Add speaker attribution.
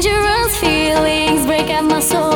Speaker 1: dangerous feelings break at my soul.